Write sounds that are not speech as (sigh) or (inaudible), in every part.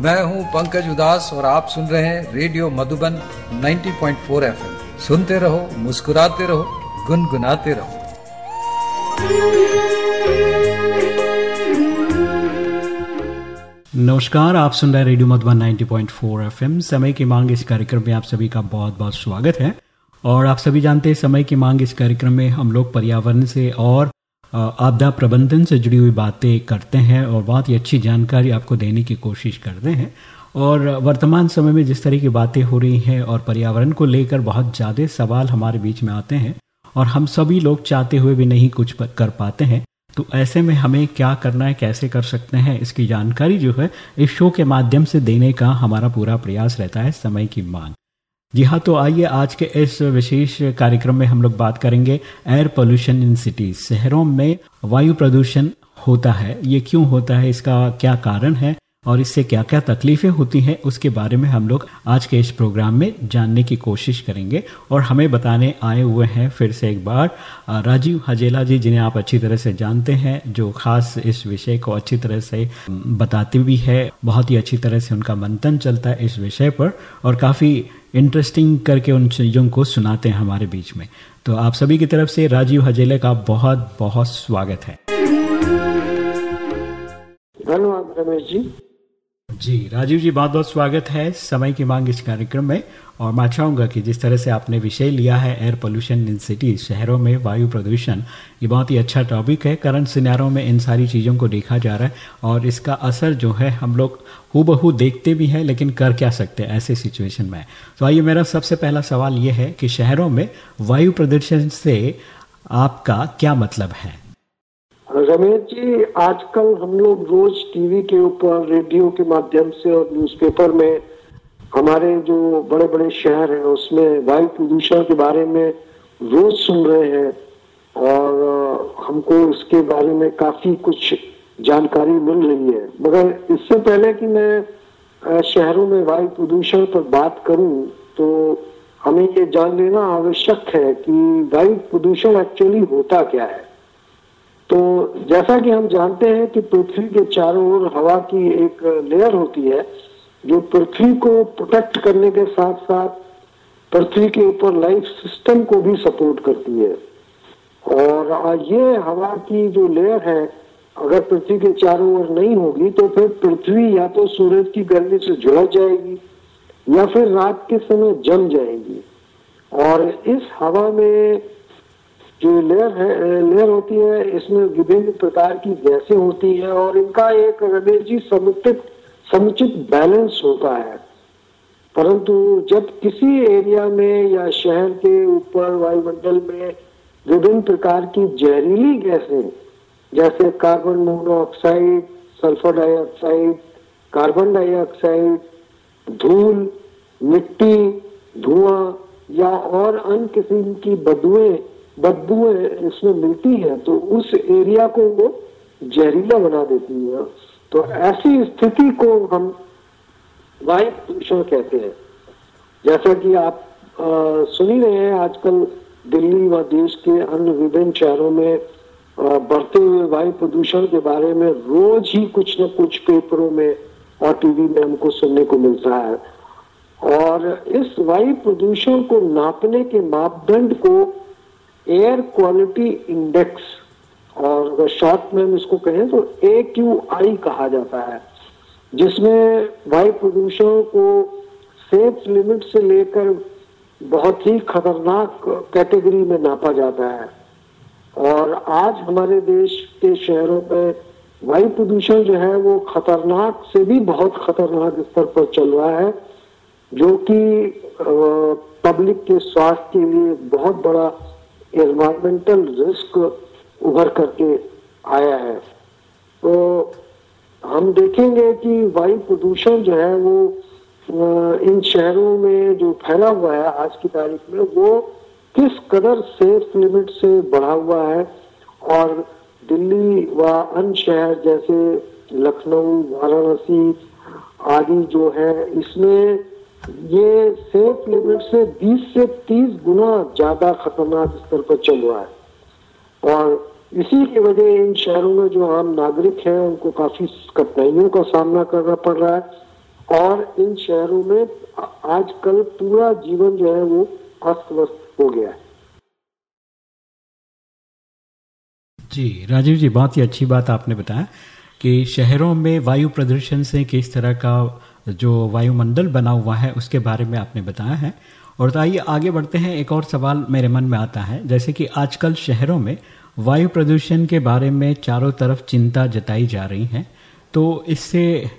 मैं हूँ पंकज उदास और आप सुन रहे हैं रेडियो मधुबन 90.4 एफएम। सुनते रहो, मुस्कुराते रहो, गुनगुनाते रहो। नमस्कार, आप सुन रहे हैं रेडियो मधुबन 90.4 एफएम। समय की मांग इस कार्यक्रम में आप सभी का बहुत बहुत स्वागत है। और आप सभी जानते हैं, समय की मांग इस कार्यक्रम में हम लोग पर्यावरण से और आपदा प्रबंधन से जुड़ी हुई बातें करते हैं और बहुत ही अच्छी जानकारी आपको देने की कोशिश करते हैं। और वर्तमान समय में जिस तरह की बातें हो रही हैं और पर्यावरण को लेकर बहुत ज़्यादा सवाल हमारे बीच में आते हैं और हम सभी लोग चाहते हुए भी नहीं कुछ कर पाते हैं तो ऐसे में हमें क्या करना है, कैसे कर सकते हैं, इसकी जानकारी जो है इस शो के माध्यम से देने का हमारा पूरा प्रयास रहता है समय की मांग। जी हाँ तो आइए आज के इस विशेष कार्यक्रम में हम लोग बात करेंगे एयर पोल्यूशन इन सिटीज़ शहरों में वायु प्रदूषण होता है। ये क्यों होता है? इसका क्या कारण है? और इससे क्या क्या तकलीफें होती हैं? उसके बारे में हम लोग आज के इस प्रोग्राम में जानने की कोशिश करेंगे। और हमें बताने आए हुए हैं फिर से एक बार राजीव हजेला जी, जिन्हें आप अच्छी तरह से जानते हैं, जो खास इस विषय को अच्छी तरह से, बताते भी है। बहुत ही अच्छी तरह से उनका मंथन चलता है इस विषय पर। और काफ़ी इंटरेस्टिंग करके उन चीज़ों को सुनाते हैं हमारे बीच में। तो आप सभी की तरफ़ से राजीव हजेले का बहुत बहुत स्वागत है। धन्यवाद रमेश जी। जी, राजीव जी बहुत बहुत स्वागत है समय की मांग इस कार्यक्रम में और मैं चाहूँगा कि जिस तरह से आपने विषय लिया है एयर पोल्यूशन इन सिटी शहरों में वायु प्रदूषण, ये बहुत ही अच्छा टॉपिक है। करंट सिनारों में इन सारी चीज़ों को देखा जा रहा है और इसका असर जो है हम लोग हु देखते भी हैं लेकिन कर क्या सकते हैं ऐसे सिचुएशन में। तो आइए मेरा सबसे पहला सवाल ये है कि शहरों में वायु प्रदूषण से आपका क्या मतलब है? रमेश जी, आजकल हम लोग रोज टीवी के ऊपर, रेडियो के माध्यम से और न्यूज़पेपर में हमारे जो बड़े बड़े शहर हैं, उसमें वायु प्रदूषण के बारे में रोज सुन रहे हैं और हमको इसके बारे में काफ़ी कुछ जानकारी मिल रही है। मगर इससे पहले कि मैं शहरों में वायु प्रदूषण पर बात करूँ तो हमें ये जान लेना आवश्यक है कि वायु प्रदूषण एक्चुअली होता क्या है। तो जैसा कि हम जानते हैं कि पृथ्वी के चारों ओर हवा की एक लेयर होती है, जो पृथ्वी को प्रोटेक्ट करने के साथ साथ पृथ्वी के ऊपर लाइफ सिस्टम को भी सपोर्ट करती है। और ये हवा की जो लेयर है, अगर पृथ्वी के चारों ओर नहीं होगी तो फिर पृथ्वी या तो सूरज की गर्मी से जुड़ जाएगी, या फिर रात के समय जम जाएगी। और इस हवा में जो लेयर है लेयर होती है, इसमें विभिन्न प्रकार की गैसें होती है और इनका एक रमेश जी समुचित समुचित बैलेंस होता है। परंतु जब किसी एरिया में या शहर के ऊपर वायुमंडल में विभिन्न प्रकार की जहरीली गैसें, जैसे carbon monoxide, sulphur dioxide, carbon dioxide, धूल, मिट्टी, धुआँ या और अन्य किस्म की बदुएँ बदबुएँ इसमें मिलती है तो उस एरिया को वो जहरीला बना देती है। तो ऐसी स्थिति को हम वायु प्रदूषण कहते हैं। जैसा कि आप सुन ही रहे हैं, आजकल दिल्ली व देश के अन्य विभिन्न शहरों में बढ़ते हुए वायु प्रदूषण के बारे में रोज ही कुछ न कुछ पेपरों में और टीवी में हमको सुनने को मिलता है। और इस वायु प्रदूषण को नापने के मापदंड को एयर क्वालिटी इंडेक्स और अगर शॉर्ट में हम इसको कहें तो ए क्यू आई कहा जाता है, जिसमें वायु प्रदूषण को सेफ़ लिमिट से लेकर बहुत ही खतरनाक कैटेगरी में नापा जाता है। और आज हमारे देश के शहरों में वायु प्रदूषण जो है वो खतरनाक से भी बहुत खतरनाक स्तर पर चल रहा है, जो कि पब्लिक के स्वास्थ्य के लिए बहुत बड़ा एनवायरमेंटल रिस्क उभर करके आया है। तो हम देखेंगे कि वायु प्रदूषण जो है वो इन शहरों में जो फैला हुआ है आज की तारीख में, वो किस कदर सेफ़ लिमिट से बढ़ा हुआ है? और दिल्ली व अन्य शहर जैसे लखनऊ, वाराणसी आदि जो है, इसमें ये सेफ़ लिमिट से 20 से 30 गुना ज़्यादा खतरनाक स्तर पर चल रहा है। और इसी की वजह इन शहरों में जो आम नागरिक हैं, उनको काफ़ी कठिनाइयों का सामना करना पड़ रहा है। और इन शहरों में आजकल पूरा जीवन जो है वो अस्त व्यस्त हो गया है। जी, राजीव जी, बहुत ही अच्छी बात आपने बताया कि शहरों में वायु प्रदूषण से किस तरह का जो वायुमंडल बना हुआ है उसके बारे में आपने बताया है। और तो आइए आगे बढ़ते हैं। एक और सवाल मेरे मन में आता है जैसे कि आजकल शहरों में वायु प्रदूषण के बारे में चारों तरफ़ चिंता जताई जा रही है। तो इससे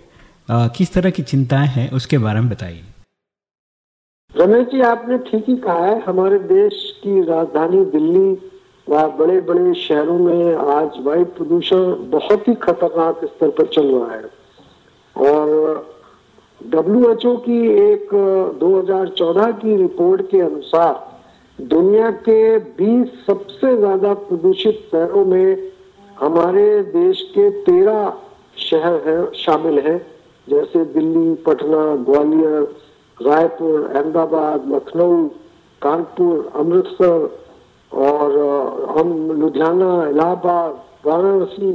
आ, किस तरह की चिंताएँ हैं उसके बारे में बताइए। रमेश जी आपने ठीक ही कहा है हमारे देश की राजधानी दिल्ली व बड़े बड़े शहरों में आज वायु प्रदूषण बहुत ही खतरनाक स्तर पर चल रहा है। और डब्ल्यू एच ओ की एक 2014 की रिपोर्ट के अनुसार दुनिया के 20 सबसे ज़्यादा प्रदूषित शहरों में हमारे देश के 13 शहर है, शामिल हैं, जैसे दिल्ली, पटना, ग्वालियर, रायपुर, अहमदाबाद, लखनऊ, कानपुर, अमृतसर और हम लुधियाना, इलाहाबाद, वाराणसी।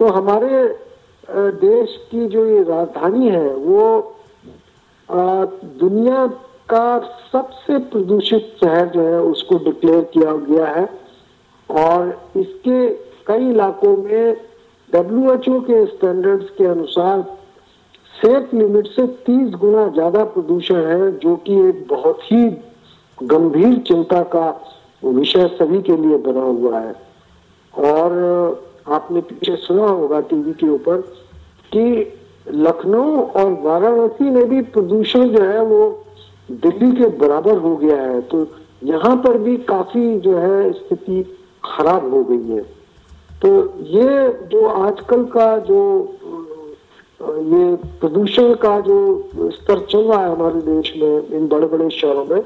तो हमारे देश की जो ये राजधानी है, वो दुनिया का सबसे प्रदूषित शहर जो है, उसको डिक्लेयर किया गया है। और इसके कई इलाकों में डब्ल्यूएचओ के स्टैंडर्ड्स के अनुसार सेफ़ लिमिट से 30 गुना ज़्यादा प्रदूषण है, जो कि एक बहुत ही गंभीर चिंता का विषय सभी के लिए बना हुआ है। और आपने पीछे सुना होगा टीवी के ऊपर कि लखनऊ और वाराणसी में भी प्रदूषण जो है वो दिल्ली के बराबर हो गया है। तो यहाँ पर भी काफ़ी जो है स्थिति खराब हो गई है। तो ये जो आजकल का जो ये प्रदूषण का जो स्तर चल रहा है हमारे देश में, इन बड़े बड़े शहरों में,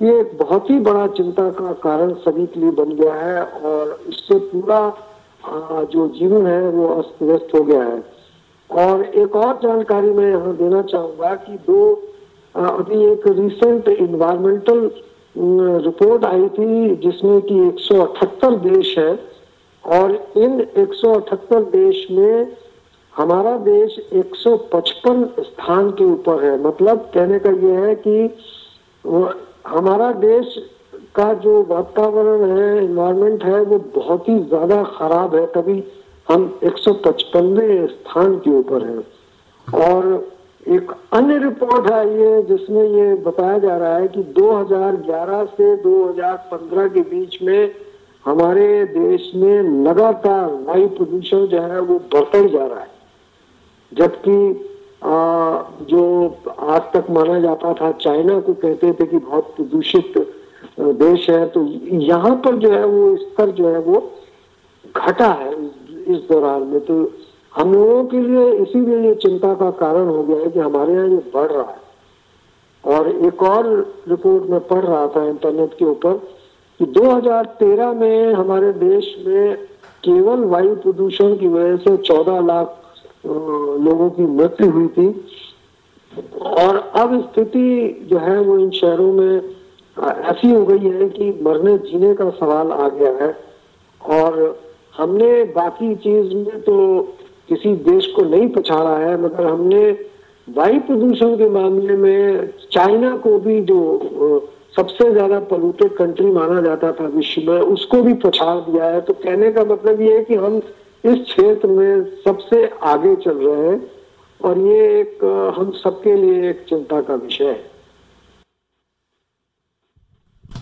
ये बहुत ही बड़ा चिंता का कारण सभी के लिए बन गया है और इससे पूरा जो जीवन है, वो अस्त व्यस्त हो गया है। और एक और जानकारी मैं यहाँ देना चाहूँगा कि दो अभी एक रिसेंट इन्वायरमेंटल रिपोर्ट आई थी, जिसमें कि 178 देश है। और इन 178 देश में हमारा देश 155 स्थान के ऊपर है। मतलब कहने का ये है कि हमारा देश का जो वातावरण है इन्वायरमेंट है, वो बहुत ही ज़्यादा खराब है। कभी हम एक स्थान के ऊपर है। और एक अन्य रिपोर्ट है ये जिसमें ये बताया जा रहा है कि 2011 से 2015 के बीच में हमारे देश में लगातार वायु प्रदूषण जो है, वो बढ़ता ही जा रहा है। जबकि जो आज तक माना जाता था, चाइना को कहते थे कि बहुत प्रदूषित देश है तो यहाँ पर जो है वो स्तर जो है वो घटा है इस दौरान में। तो हम लोगों के लिए इसीलिए ये चिंता का कारण हो गया है कि हमारे यहाँ ये बढ़ रहा है। और एक और रिपोर्ट में पढ़ रहा था इंटरनेट के ऊपर कि 2013 में हमारे देश में केवल वायु प्रदूषण की वजह से 14 लाख लोगों की मृत्यु हुई थी। और अब स्थिति जो है वो इन शहरों में ऐसी हो गई है कि मरने जीने का सवाल आ गया है। और हमने बाकी चीज़ में तो किसी देश को नहीं पछाड़ा है, मगर हमने वायु प्रदूषण के मामले में चाइना को भी जो सबसे ज़्यादा पोल्यूटेड कंट्री माना जाता था विश्व में, उसको भी पछाड़ दिया है। तो कहने का मतलब ये है कि हम इस क्षेत्र में सबसे आगे चल रहे हैं, और ये एक, हम सबके लिए एक चिंता का विषय है।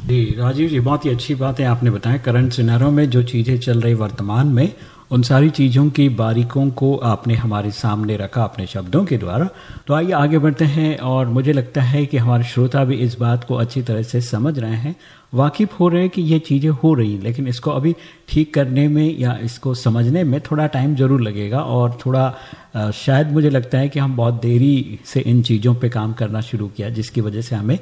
जी, राजीव जी, बहुत ही अच्छी बात है आपने बताया करंट सिनारों में जो चीज़ें चल रही वर्तमान में उन सारी चीज़ों की बारीकों को आपने हमारे सामने रखा अपने शब्दों के द्वारा। तो आइए आगे बढ़ते हैं और मुझे लगता है कि हमारे श्रोता भी इस बात को अच्छी तरह से समझ रहे हैं। वाकिफ हो रहे हैं कि ये चीज़ें हो रही लेकिन इसको अभी ठीक करने में या इसको समझने में थोड़ा टाइम ज़रूर लगेगा और थोड़ा शायद मुझे लगता है कि हम बहुत देरी से इन चीज़ों पे काम करना शुरू किया, जिसकी वजह से हमें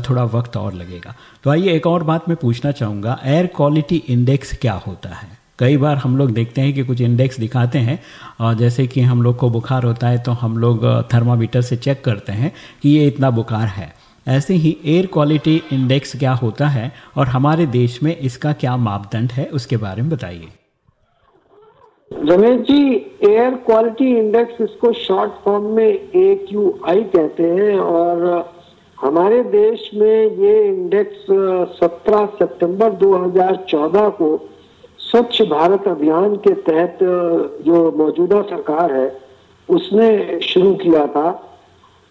थोड़ा वक्त और लगेगा। तो आइए एक और बात मैं पूछना चाहूँगा, एयर क्वालिटी इंडेक्स क्या होता है? कई बार हम लोग देखते हैं कि कुछ इंडेक्स दिखाते हैं और जैसे कि हम लोग को बुखार होता है तो हम लोग थर्मामीटर से चेक करते हैं कि ये इतना बुखार है। ऐसे ही एयर क्वालिटी इंडेक्स क्या होता है और हमारे देश में इसका क्या मापदंड है, उसके बारे में बताइए। Ramesh ji air quality index इसको शॉर्ट फॉर्म में ए क्यू आई कहते हैं और हमारे देश में ये इंडेक्स 17 सितंबर 2014 को स्वच्छ भारत अभियान के तहत जो मौजूदा सरकार है, उसने शुरू किया था।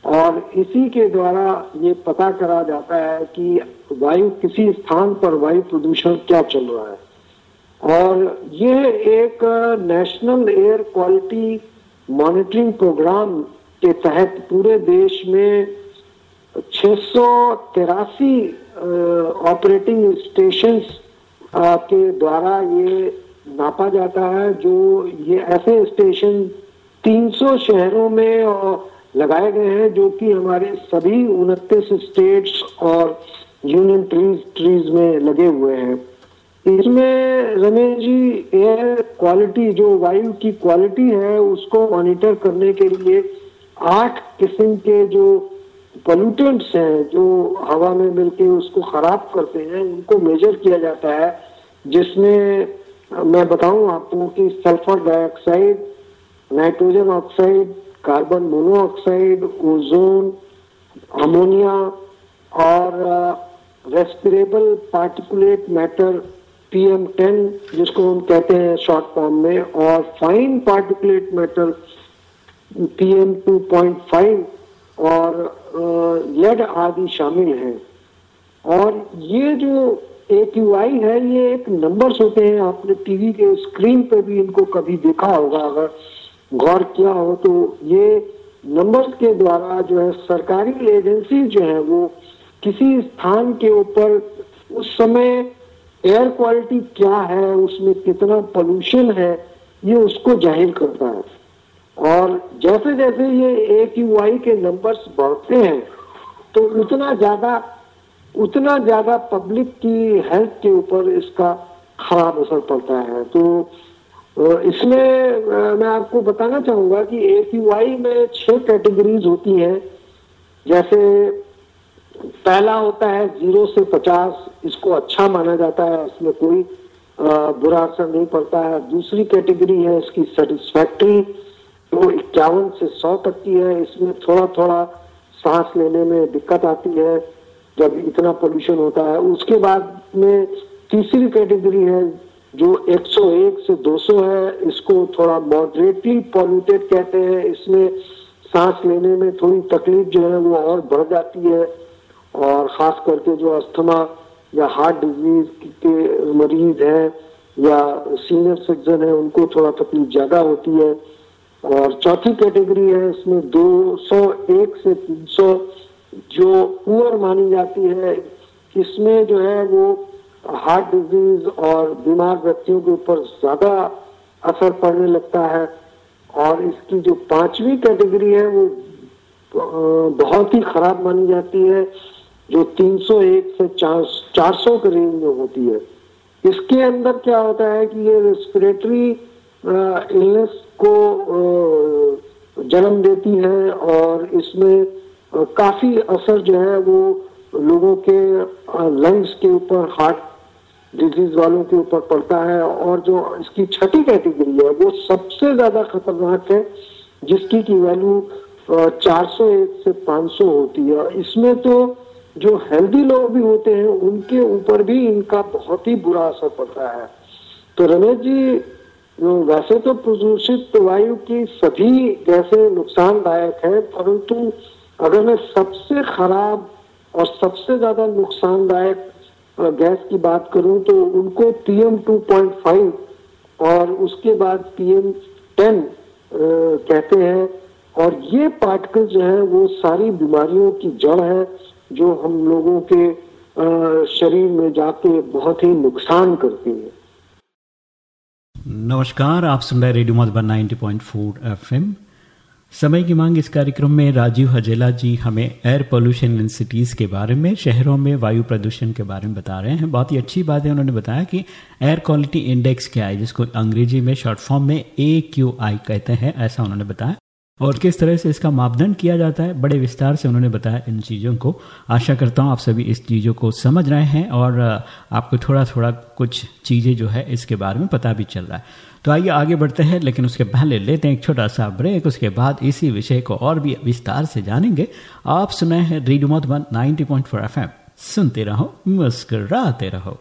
और इसी के द्वारा ये पता करा जाता है कि वायु, किसी स्थान पर वायु प्रदूषण क्या चल रहा है। और ये एक national air quality monitoring programme के तहत पूरे देश में छह ऑपरेटिंग स्टेशन के द्वारा ये नापा जाता है, जो ये ऐसे स्टेशन 300 शहरों में लगाए गए हैं, जो कि हमारे सभी उनतीस स्टेट्स और यूनियन ट्रीज ट्रीज में लगे हुए हैं। इसमें रमेश जी एयर क्वालिटी जो वायु की क्वालिटी है, उसको मॉनिटर करने के लिए आठ किस्म के जो पोल्यूटेंट्स हैं, जो हवा में मिलके उसको खराब करते हैं, उनको मेजर किया जाता है। जिसमें मैं बताऊँ आपको कि sulphur dioxide, nitrogen oxide, carbon monoxide, ozone, ammonia और respirable particulate matter PM ten, जिसको हम कहते हैं शॉर्ट फॉर्म में, और fine particulate matter PM two point five और लेड आदि शामिल हैं। और ये जो ए क्यू आई है, ये एक नंबर्स होते हैं। आपने टीवी के स्क्रीन पे भी इनको कभी देखा होगा। अगर गौर किया हो तो ये नंबर्स के द्वारा जो है, सरकारी एजेंसी जो है, वो किसी स्थान के ऊपर उस समय एयर क्वालिटी क्या है, उसमें कितना पोल्यूशन है, ये उसको ज़ाहिर करता है। और जैसे जैसे ये ए क्यू आई के नंबर्स बढ़ते हैं तो उतना ज़्यादा उतना ज़्यादा पब्लिक की हेल्थ के ऊपर इसका खराब असर पड़ता है। तो इसमें मैं आपको बताना चाहूँगा कि ए में छह कैटेगरीज होती हैं। जैसे, पहला होता है ज़ीरो से पचास, इसको अच्छा माना जाता है, इसमें कोई बुरा असर नहीं पड़ता है। दूसरी कैटेगरी है इसकी सेटिस्फैक्ट्री तो इक्यावन से सौ तक की है। इसमें थोड़ा थोड़ा सांस लेने में दिक्कत आती है। जब इतना पोल्यूशन होता है, उसके बाद में तीसरी कैटेगरी है, जो 101 से 200 है, इसको थोड़ा मॉडरेटली पॉल्यूटेड कहते हैं। इसमें सांस लेने में थोड़ी तकलीफ़ जो है, वो और बढ़ जाती है। और खास करके जो अस्थमा या हार्ट डिज़ीज़ के मरीज़ हैं या सीनियर सिटीजन है, उनको थोड़ा तकलीफ़ ज़्यादा होती है। और चौथी कैटेगरी है, इसमें 201 से 300 जो पुअर मानी जाती है इसमें जो है वो हार्ट डिज़ीज़ और बीमार व्यक्तियों के ऊपर ज़्यादा असर पड़ने लगता है और इसकी जो पांचवी कैटेगरी है वो बहुत ही खराब मानी जाती है, जो 301 से 400 के रेंज में होती है। इसके अंदर क्या होता है कि ये रेस्पिरेटरी इलनेस को जन्म देती है और इसमें काफ़ी असर जो है वो लोगों के लंग्स के ऊपर हार्ट डिज़ीज़ वालों के ऊपर पड़ता है और जो इसकी छठी कैटेगरी है, वो सबसे ज़्यादा खतरनाक है, जिसकी की वैल्यू 401 से 500 होती है। इसमें तो जो हेल्दी लोग भी होते हैं, उनके ऊपर भी इनका बहुत ही बुरा असर पड़ता है। तो रमेश जी वैसे तो प्रदूषित वायु की सभी गैसे नुकसानदायक है, परंतु अगर मैं सबसे खराब और सबसे ज़्यादा नुकसानदायक गैस की बात करूँ तो उनको पीएम 2.5 और उसके बाद पीएम 10 कहते हैं। और ये पार्टिकल जो है, वो सारी बीमारियों की जड़ है, जो हम लोगों के शरीर में जाके बहुत ही नुकसान करती है। नमस्कार, आप सुन रहे रेडियो मधुबन 90.4 एफएम समय की मांग इस कार्यक्रम में राजीव हजेला जी हमें एयर पोल्यूशन इन सिटीज़ के बारे में, शहरों में वायु प्रदूषण के बारे में बता रहे हैं। बहुत ही अच्छी बात है, उन्होंने बताया कि एयर क्वालिटी इंडेक्स क्या है, जिसको अंग्रेज़ी में शॉर्ट फॉर्म में ए क्यू आई कहते हैं, ऐसा उन्होंने बताया। और किस तरह से इसका मापदंड किया जाता है, बड़े विस्तार से उन्होंने बताया इन चीज़ों को। आशा करता हूँ आप सभी इस चीज़ों को समझ रहे हैं और आपको थोड़ा थोड़ा कुछ चीज़ें जो है इसके बारे में पता भी चल रहा है। तो आइए आगे बढ़ते हैं, लेकिन उसके पहले लेते हैं एक छोटा सा ब्रेक उसके बाद इसी विषय को और भी विस्तार से जानेंगे। आप सुनाए हैं रेडियो मधुबन 90.4 एफएम। सुनते रहो, मुस्कराते रहो।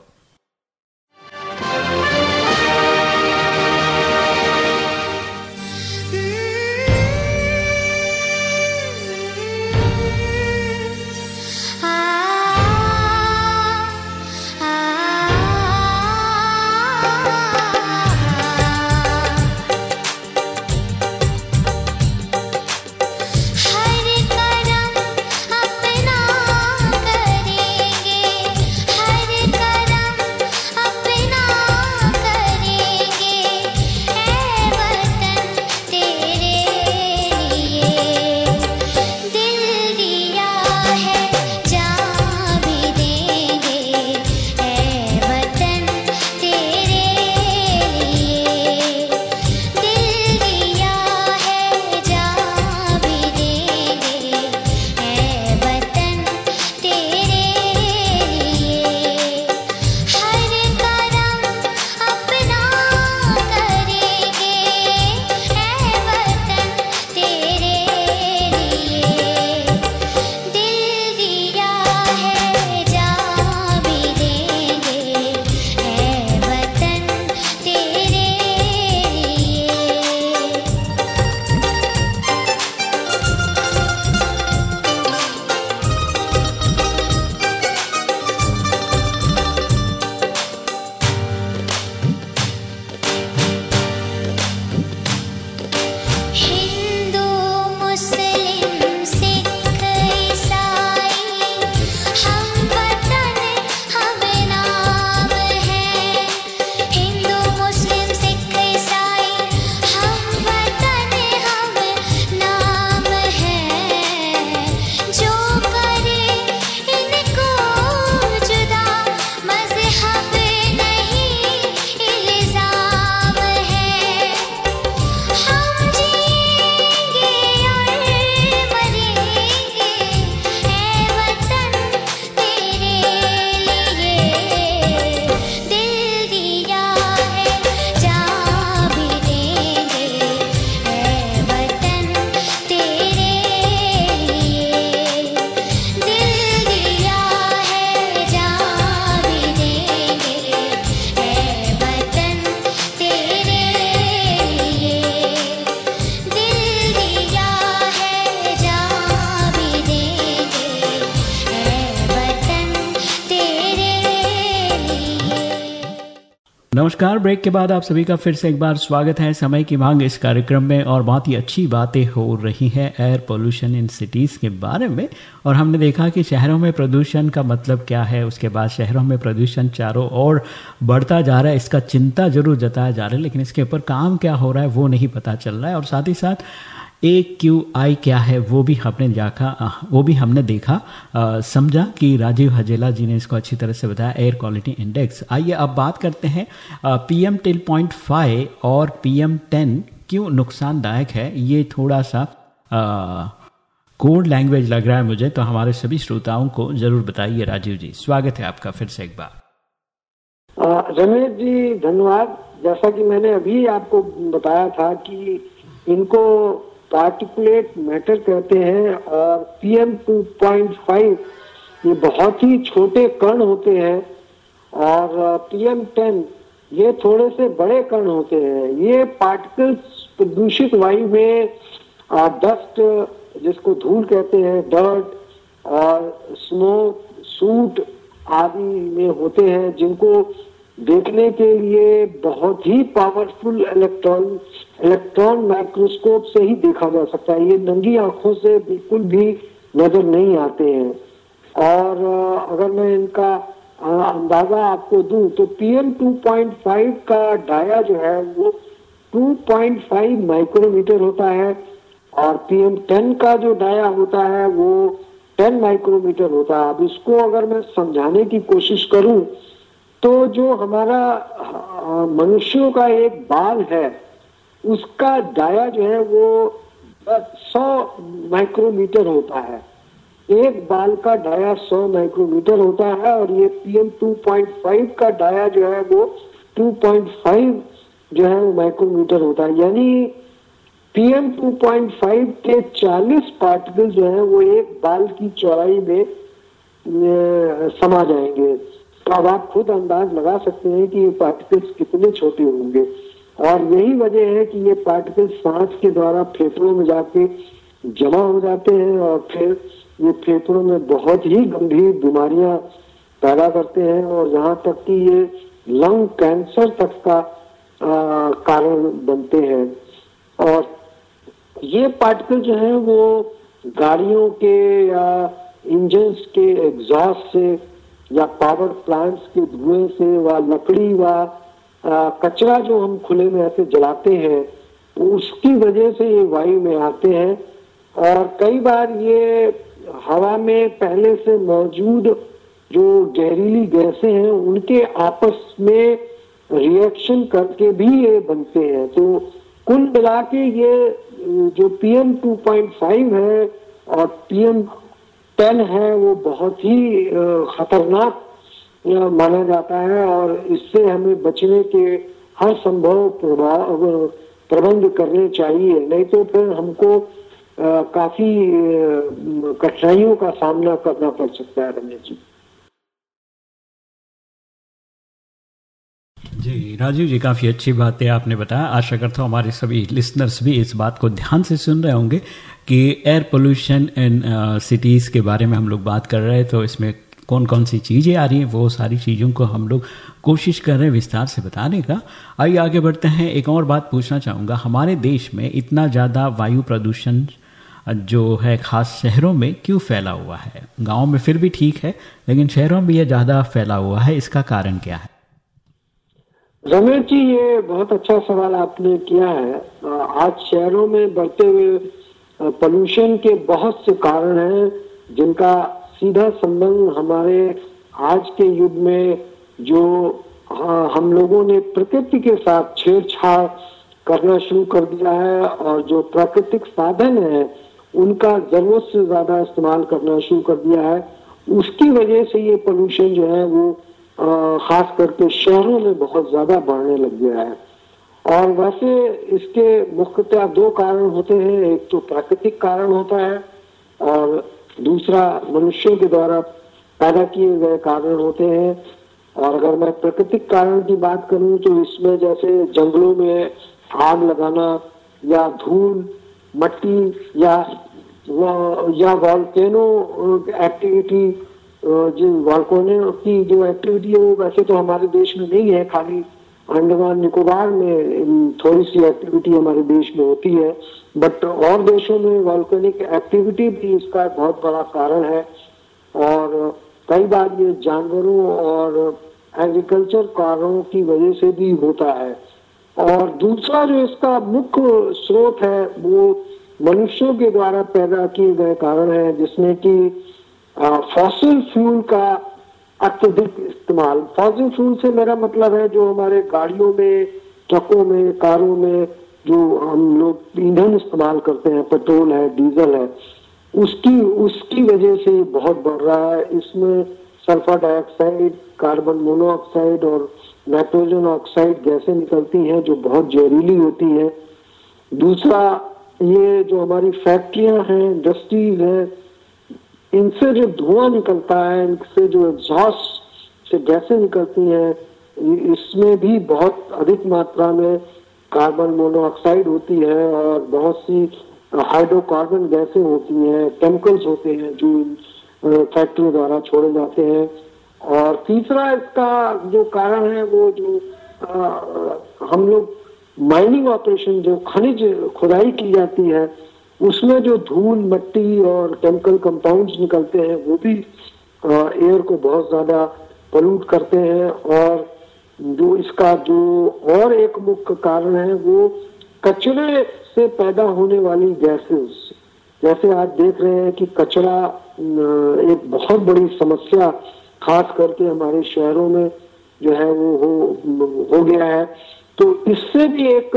ब्रेक के बाद आप सभी का फिर से एक बार स्वागत है। समय की मांग इस कार्यक्रम में और बहुत ही अच्छी बातें हो रही हैं एयर पोल्यूशन इन सिटीज़ के बारे में। और हमने देखा कि शहरों में प्रदूषण का मतलब क्या है, उसके बाद शहरों में प्रदूषण चारों ओर बढ़ता जा रहा है, इसका चिंता ज़रूर जताया जा रहा है, लेकिन इसके ऊपर काम क्या हो रहा है वो नहीं पता चल रहा है। और साथ ही साथ ए क्यू आई क्या है, वो भी हमने देखा वो भी हमने देखा। समझा कि राजीव हजेला जी ने इसको अच्छी तरह से बताया एयर क्वालिटी इंडेक्स आइए अब बात करते हैं P M ten point five और पी एम टेन क्यों नुकसानदायक है? ये थोड़ा सा कोड लैंग्वेज लग रहा है मुझे तो हमारे सभी श्रोताओं को ज़रूर बताइए राजीव जी। स्वागत है आपका फिर से एक बार। रमेश जी, धन्यवाद। जैसा कि मैंने अभी आपको बताया था कि इनको पार्टिकुलेट मैटर कहते हैं और पीएम 2.5 ये बहुत ही छोटे कण होते हैं और पीएम 10 ये थोड़े से बड़े कण होते हैं। ये पार्टिकल्स प्रदूषित वायु में डस्ट, जिसको धूल कहते हैं, डर्ट स्मोक, सूट आदि में होते हैं, जिनको देखने के लिए बहुत ही पावरफुल इलेक्ट्रॉन इलेक्ट्रॉन माइक्रोस्कोप से ही देखा जा सकता है। ये नंगी आँखों से बिल्कुल भी नज़र नहीं आते हैं। और अगर मैं इनका अंदाज़ा आपको दूँ तो पीएम 2.5 का डाया जो है, वो 2.5 माइक्रोमीटर होता है। और पीएम 10 का जो डाया होता है, वो 10 माइक्रोमीटर होता है। अब इसको अगर मैं समझाने की कोशिश करूँ तो जो हमारा मनुष्यों का एक बाल है उसका डाया जो है वो सौ माइक्रोमीटर होता है। एक बाल का डाया सौ माइक्रोमीटर होता है और ये पीएम 2.5 का डाया जो है वो 2.5 जो है वो माइक्रोमीटर होता है। यानी पीएम 2.5 के 40 पार्टिकल जो है वो एक बाल की चौड़ाई में समा जाएँगे। तो अब आप खुद अंदाज लगा सकते हैं कि ये पार्टिकल्स कितने छोटे होंगे। और यही वजह है कि ये पार्टिकल सांस के द्वारा फेफड़ों में जाके जमा हो जाते हैं और फिर ये फेफड़ों में बहुत ही गंभीर बीमारियाँ पैदा करते हैं और यहाँ तक कि ये लंग कैंसर तक का आ, कारण बनते हैं। और ये पार्टिकल जो है वो गाड़ियों के या इंजन के एग्जॉस्ट से या पावर प्लांट्स के धुएँ से व लकड़ी व कचरा जो हम खुले में ऐसे जलाते हैं, उसकी वजह से ये वायु में आते हैं। और कई बार ये हवा में पहले से मौजूद जो जहरीली गैसें हैं, उनके आपस में रिएक्शन करके भी ये बनते हैं। तो कुल मिला के ये, जो पीएम 2.5 है और पीएम 10 है, वो बहुत ही खतरनाक माना जाता है और इससे हमें बचने के हर संभव प्रबंध करने चाहिए। नहीं तो फिर हमको आ, काफ़ी कठिनाइयों का सामना करना पड़ सकता है रमेश जी। जी राजीव जी काफ़ी अच्छी बात है आपने बताया। आशा करता हूँ हमारे सभी लिसनर्स भी इस बात को ध्यान से सुन रहे होंगे कि एयर पोल्यूशन इन सिटीज़ के बारे में हम लोग बात कर रहे हैं तो इसमें कौन कौन सी चीज़ें आ रही हैं, वो सारी चीज़ों को हम लोग कोशिश कर रहे हैं विस्तार से बताने का। आइए आगे बढ़ते हैं, एक और बात पूछना चाहूँगा। हमारे देश में इतना ज़्यादा वायु प्रदूषण जो है खास शहरों में क्यों फैला हुआ है? गाँव में फिर भी ठीक है, लेकिन शहरों में यह ज़्यादा फैला हुआ है, इसका कारण क्या है? रमेश जी, ये बहुत अच्छा सवाल आपने किया है। आज शहरों में बढ़ते हुए पोल्यूशन के बहुत से कारण हैं, जिनका सीधा संबंध हमारे आज के युग में जो हम लोगों ने प्रकृति के साथ छेड़छाड़ करना शुरू कर दिया है और जो प्राकृतिक साधन है, उनका ज़रूरत से ज़्यादा इस्तेमाल करना शुरू कर दिया है। उसकी वजह से ये पोल्यूशन जो है वो खास करके शहरों में बहुत ज़्यादा बढ़ने लग गया है। और वैसे इसके मुख्यतः दो कारण होते हैं। एक तो प्राकृतिक कारण होता है और दूसरा, मनुष्यों के द्वारा पैदा किए गए कारण होते हैं। और अगर मैं प्राकृतिक कारण की बात करूँ तो इसमें जैसे जंगलों में आग लगाना या धूल, मट्टी या या वॉल्केनो एक्टिविटी जो वॉल्कोनो की जो एक्टिविटी है, वो वैसे तो हमारे देश में नहीं है। खाली अंडमान निकोबार में थोड़ी सी एक्टिविटी हमारे देश में होती है। बट और देशों में वॉल्कोनिक एक्टिविटी भी इसका बहुत बड़ा कारण है। और कई बार ये जानवरों और एग्रीकल्चर कारणों की वजह से भी होता है। और दूसरा जो इसका मुख्य स्रोत है, वो मनुष्यों के द्वारा पैदा किए गए कारण है, जिसमें कि फॉसिल फ्यूल का अत्यधिक इस्तेमाल। फॉसिल फ्यूल से मेरा मतलब है जो हमारे गाड़ियों में, ट्रकों में, कारों में जो हम लोग ईंधन इस्तेमाल करते हैं, पेट्रोल है, डीजल है, उसकी उसकी वजह से बहुत बढ़ रहा है। इसमें सल्फ़र डाइऑक्साइड, कार्बन मोनोऑक्साइड और नाइट्रोजन ऑक्साइड गैसें निकलती हैं, जो बहुत जहरीली होती हैं। दूसरा, ये जो हमारी फैक्ट्रियाँ हैं इंडस्ट्रीज़ हैं, इनसे जो धुआँ निकलता है, इनसे जो एग्जॉस्ट से गैसें निकलती हैं, इसमें भी बहुत अधिक मात्रा में कार्बन मोनोऑक्साइड होती है और बहुत सी हाइड्रोकार्बन गैसें होती हैं केमिकल्स होते हैं जो फैक्ट्रियों द्वारा छोड़े जाते हैं। और तीसरा इसका जो कारण है वो जो आ, हम लोग माइनिंग ऑपरेशन जो खनिज खुदाई की जाती है उसमें जो धूल मट्टी और केमिकल कंपाउंड्स निकलते हैं वो भी एयर को बहुत ज़्यादा पोल्यूट करते हैं और जो इसका जो और एक मुख्य कारण है, वो कचरे से पैदा होने वाली गैसेस। जैसे आप देख रहे हैं कि कचरा एक बहुत बड़ी समस्या, खास करके हमारे शहरों में जो है वो हो हो गया है। तो इससे भी एक,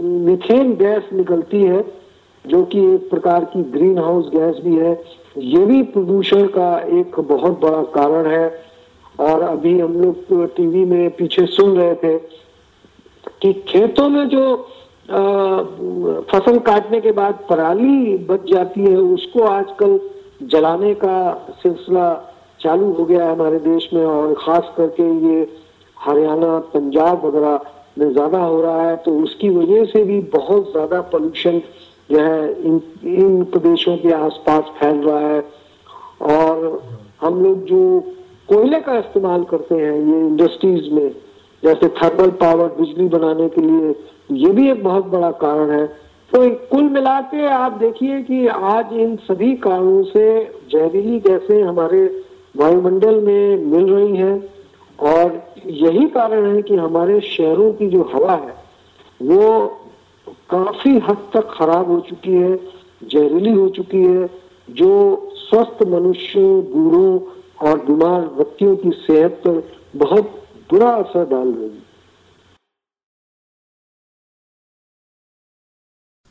मिथेन गैस निकलती है, जो कि एक प्रकार की ग्रीन हाउस गैस भी है। ये भी प्रदूषण का एक बहुत बड़ा कारण है। और अभी हम लोग टीवी में पीछे सुन रहे थे कि खेतों में जो फ़सल काटने के बाद पराली बच जाती है, उसको आजकल जलाने का सिलसिला चालू हो गया है हमारे देश में और खास करके ये हरियाणा, पंजाब वगैरह में ज़्यादा हो रहा है तो उसकी वजह से भी बहुत ज़्यादा पोल्यूशन जो है इन इन प्रदेशों के आसपास फैल रहा है। और हम लोग जो कोयले का इस्तेमाल करते हैं ये इंडस्ट्रीज़ में, जैसे थर्मल पावर, बिजली बनाने के लिए। ये भी एक बहुत बड़ा कारण है। तो कुल मिला के आप देखिए कि आज इन सभी कारणों से जहरीली गैसें हमारे वायुमंडल में मिल रही हैं और यही कारण है कि हमारे शहरों की जो हवा है, वो काफ़ी हद तक खराब हो चुकी है, जहरीली हो चुकी है, जो स्वस्थ मनुष्यों, बूढ़ों और बीमार व्यक्तियों की सेहत पर बहुत बुरा असर डाल रही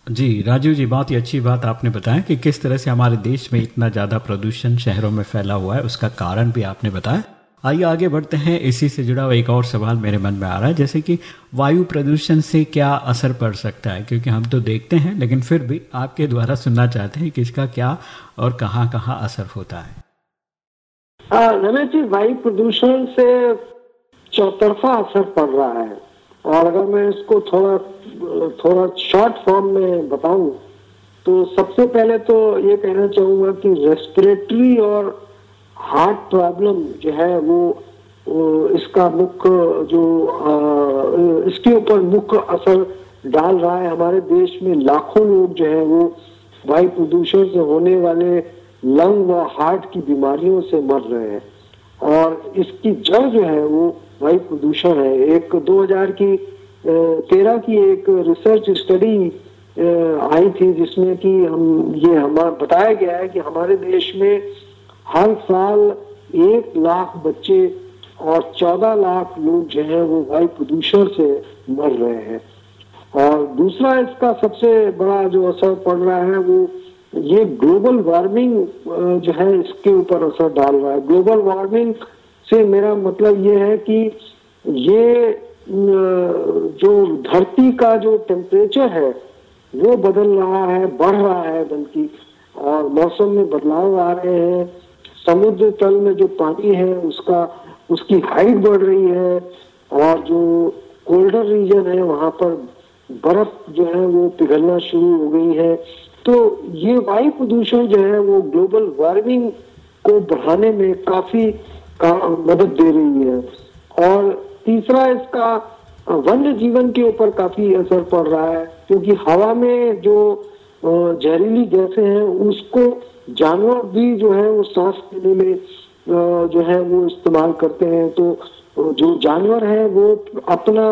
जी, राजीव जी, बहुत ही अच्छी बात आपने बताया कि किस तरह से हमारे देश में इतना ज़्यादा प्रदूषण शहरों में फैला हुआ है, उसका कारण भी आपने बताया। आइए आगे बढ़ते हैं, इसी से जुड़ा हुआ एक और सवाल मेरे मन में आ रहा है, जैसे कि वायु प्रदूषण से क्या असर पड़ सकता है? क्योंकि हम तो देखते हैं, लेकिन फिर भी आपके द्वारा सुनना चाहते हैं कि इसका क्या और कहाँ कहाँ असर होता है। रमेश जी वायु प्रदूषण से चौतरफा असर पड़ रहा है। और अगर मैं इसको थोड़ा थोड़ा शॉर्ट फॉर्म में बताऊँ तो सबसे पहले तो ये कहना चाहूँगा कि रेस्पिरेटरी और हार्ट प्रॉब्लम जो है वो, इसका मुख्य जो इसके ऊपर मुख्य असर डाल रहा है। हमारे देश में लाखों लोग जो है वो वायु प्रदूषण से होने वाले लंग व हार्ट की बीमारियों से मर रहे हैं। और इसकी जड़ जो है, वो वायु प्रदूषण है। एक 2000 की तेरह की एक रिसर्च स्टडी आई थी, जिसमें कि हम, ये हमारा बताया गया है कि हमारे देश में हर साल एक लाख बच्चे और चौदह लाख लोग जो है, वो वायु प्रदूषण से मर रहे हैं। और दूसरा इसका सबसे बड़ा जो असर पड़ रहा है, वो ये ग्लोबल वार्मिंग जो है, इसके ऊपर असर डाल रहा है। ग्लोबल वार्मिंग से मेरा मतलब ये है कि ये जो धरती का जो टेम्परेचर है, वो बदल रहा है, बढ़ रहा है बल्कि और मौसम में बदलाव आ रहे हैं। समुद्र तल में जो पानी है, उसका, उसकी हाइट बढ़ रही है और जो कोल्डर रीजन है, वहाँ पर बर्फ़ जो है, वो पिघलना शुरू हो गई है। तो ये वायु प्रदूषण जो है वो ग्लोबल वार्मिंग को बढ़ाने में काफ़ी का मदद दे रही है। और तीसरा इसका वन्य जीवन के ऊपर काफ़ी असर पड़ रहा है, क्योंकि हवा में जो जहरीली गैसें हैं, उसको जानवर भी जो है वो सांस लेने में जो है वो इस्तेमाल करते हैं। तो जो जानवर है वो अपना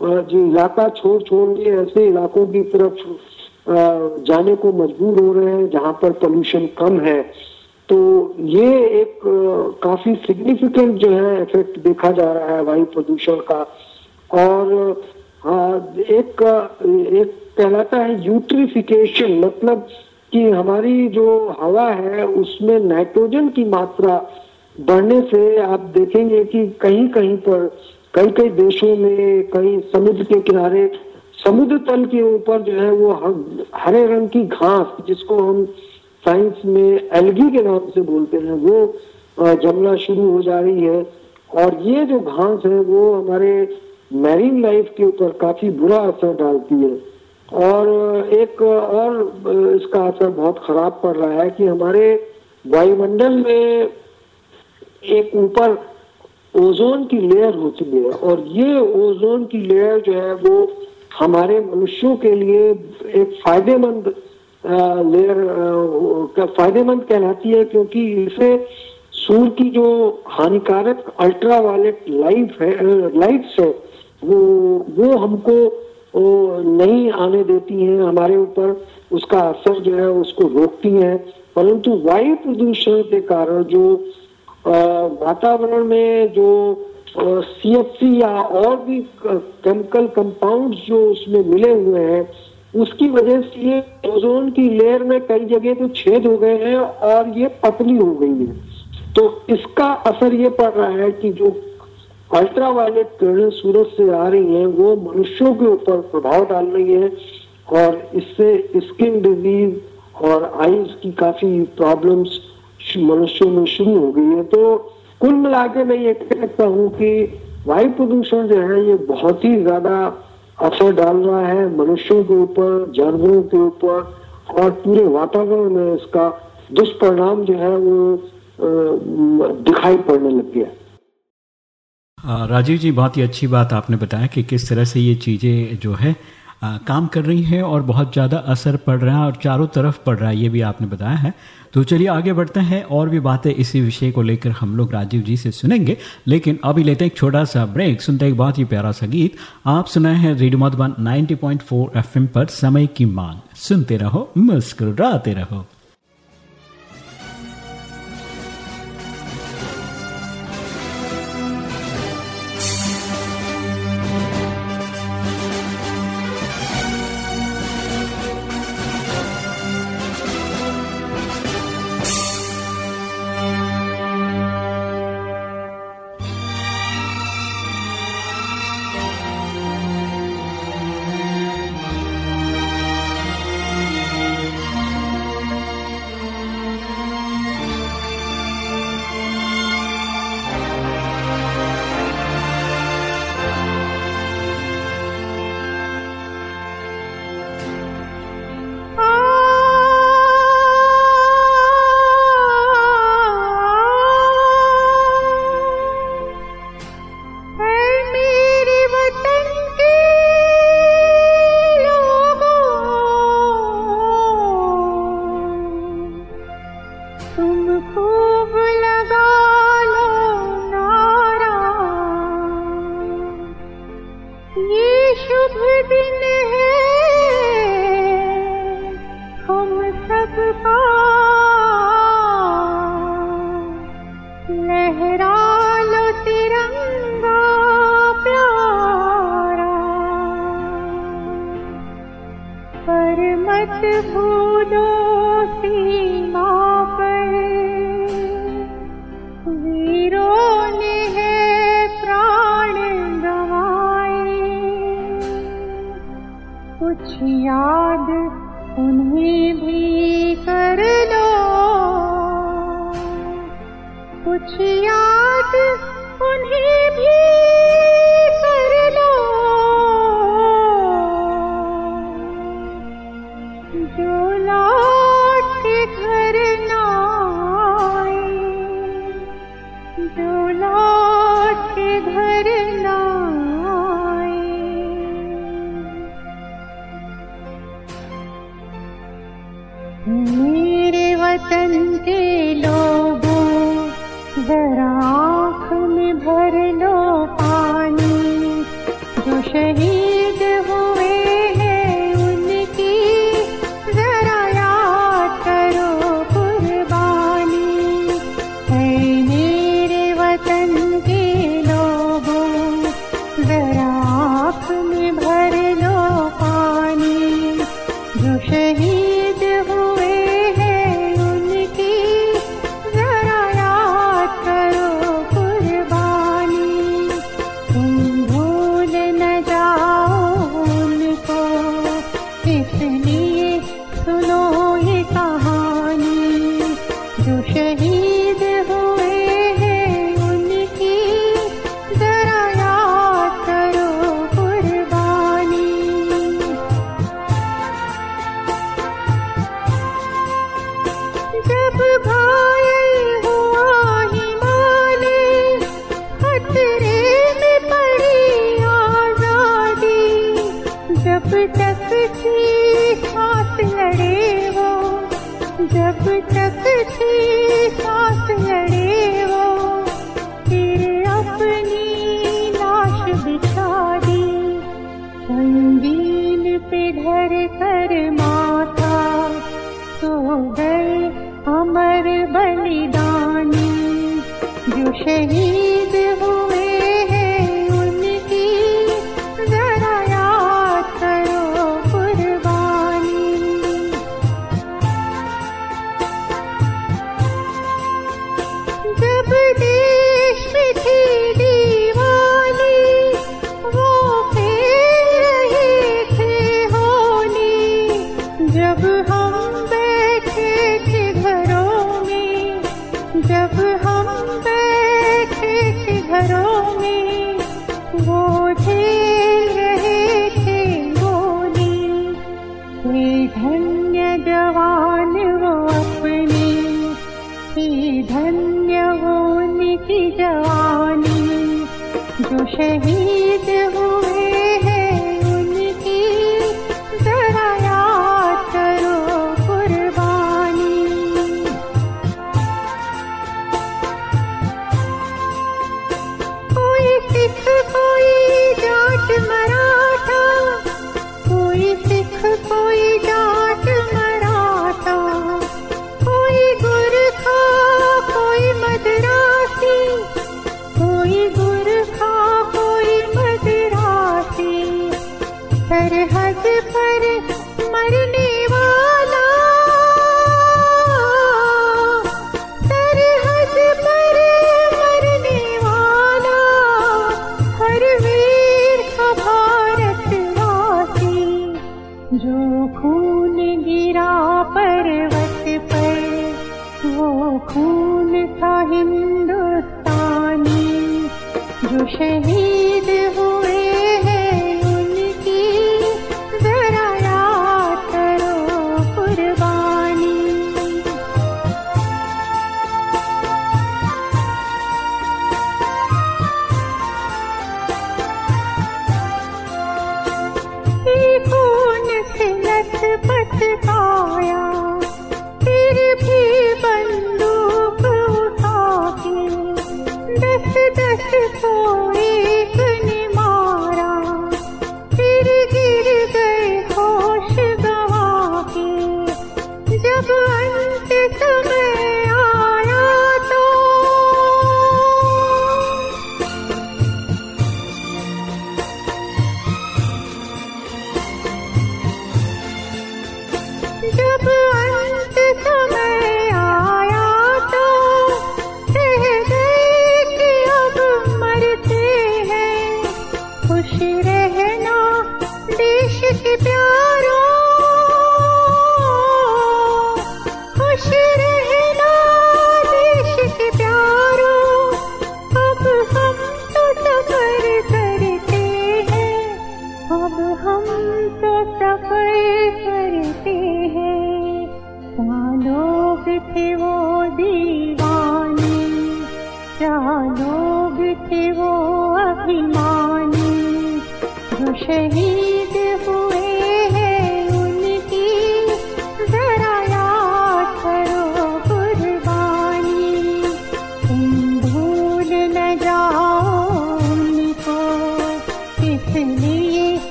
जो इलाका छोड़ छोड़ के ऐसे इलाकों की तरफ़ जाने को मजबूर हो रहे हैं, जहाँ पर पोल्यूशन कम है। तो ये एक काफ़ी सिग्निफिकेंट जो है इफ़ेक्ट देखा जा रहा है वायु प्रदूषण का। और एक एक कहलाता है यूट्रिफिकेशन मतलब कि हमारी जो हवा है, उसमें नाइट्रोजन की मात्रा बढ़ने से आप देखेंगे कि कहीं कहीं पर कई कई देशों में, कई समुद्र के किनारे समुद्र तल के ऊपर जो है वो हरे रंग की घास, जिसको हम साइंस में एल्गी के नाम से बोलते हैं, वो जमना शुरू हो जा रही है। और ये जो घास है, वो हमारे मैरीन लाइफ के ऊपर काफ़ी बुरा असर डालती है। और एक और इसका असर बहुत खराब पड़ रहा है कि हमारे वायुमंडल में एक ऊपर ओजोन की लेयर होती है। और ये ओजोन की लेयर जो है वो हमारे मनुष्यों के लिए एक फ़ायदेमंद लेयर फ़ायदेमंद कहलाती है क्योंकि इसे सूर्य की जो हानिकारक अल्ट्रा वायलेट लाइफ है लाइट्स है, वो वो हमको वो नहीं आने देती हैं, हमारे ऊपर उसका असर जो है उसको रोकती हैं। परंतु वायु प्रदूषण के कारण जो वातावरण में जो सी या और भी केमिकल कंपाउंड जो उसमें मिले हुए हैं, उसकी वजह से ये ओजोन की लेयर में कई जगह तो छेद हो गए हैं और ये पतली हो गई है। तो इसका असर ये पड़ रहा है कि जो अल्ट्रा वायलेट किरणें सूरज से आ रही हैं, वो मनुष्यों के ऊपर प्रभाव डाल रही है और इससे स्किन डिज़ीज़ और आईज की काफ़ी प्रॉब्लम्स मनुष्यों में शुरू हो गई है। तो कुल मिला के मैं ये कह सकता हूँ कि वायु प्रदूषण जो है, ये बहुत ही ज़्यादा असर डाल रहा है मनुष्यों के ऊपर, जानवरों के ऊपर, और पूरे वातावरण में इसका दुष्परिणाम जो है वो दिखाई पड़ने लग गया। राजीव जी, बहुत ही अच्छी बात आपने बताया कि किस तरह से ये चीज़ें जो है आ, काम कर रही हैं और बहुत ज़्यादा असर पड़ रहा है और चारों तरफ़ पड़ रहा है ये भी आपने बताया है। तो चलिए आगे बढ़ते हैं और भी बातें इसी विषय को लेकर हम लोग राजीव जी से सुनेंगे। लेकिन अभी लेते हैं एक छोटा सा ब्रेक सुनते हैं एक बहुत ही प्यारा सा गीत। आप सुनाए हैं रेडियो मधुबन 90.4 एफएम पर समय की मांग। सुनते रहो मुस्कुराते रहो। शुभ दिन है जब कर लो। कुछ दीवार शहीद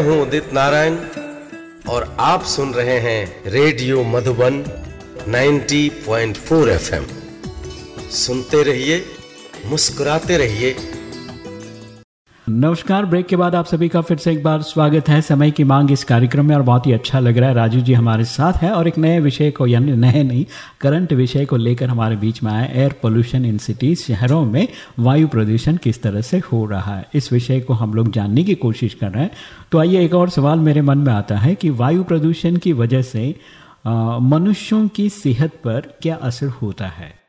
उदित नारायण और आप सुन रहे हैं रेडियो मधुबन 90.4 एफएम। सुनते रहिए, मुस्कुराते रहिए नमस्कार। ब्रेक के बाद आप सभी का फिर से एक बार स्वागत है। समय की मांग इस कार्यक्रम में और बहुत ही अच्छा लग रहा है। राजू जी हमारे साथ है और एक नए विषय को, यानी नए नहीं, करंट विषय को लेकर हमारे बीच में आए एयर पोल्यूशन इन सिटीज़ शहरों में वायु प्रदूषण किस तरह से हो रहा है। इस विषय को हम लोग जानने की कोशिश कर रहे हैं। तो आइए एक और सवाल मेरे मन में आता है कि वायु प्रदूषण की वजह से मनुष्यों की सेहत पर क्या असर होता है?